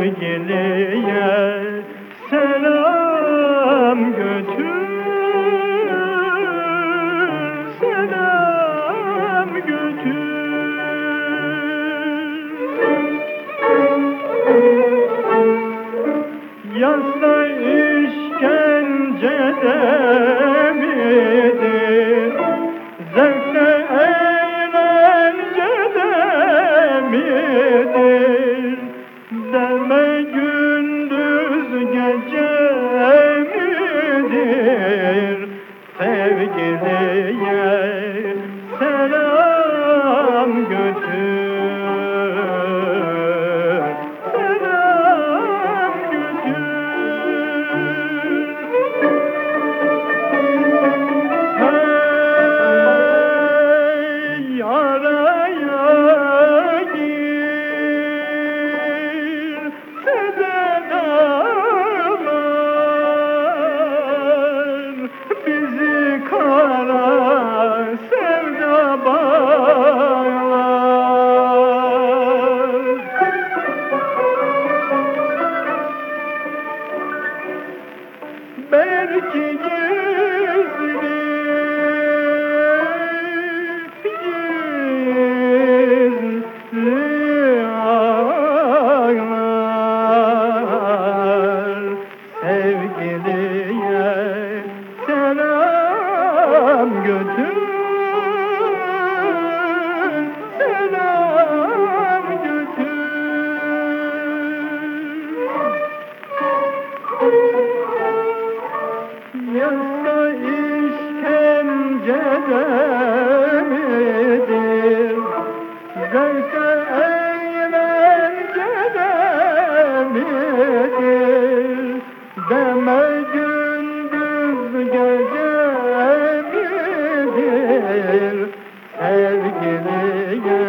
sevgiliye selam götür. Selam götür. Yasta işkencede mi Sevgiliye selam Türkiye'ye penceredir Zevke eğlencede midir Deme gündüz gece midir? Sevgiliye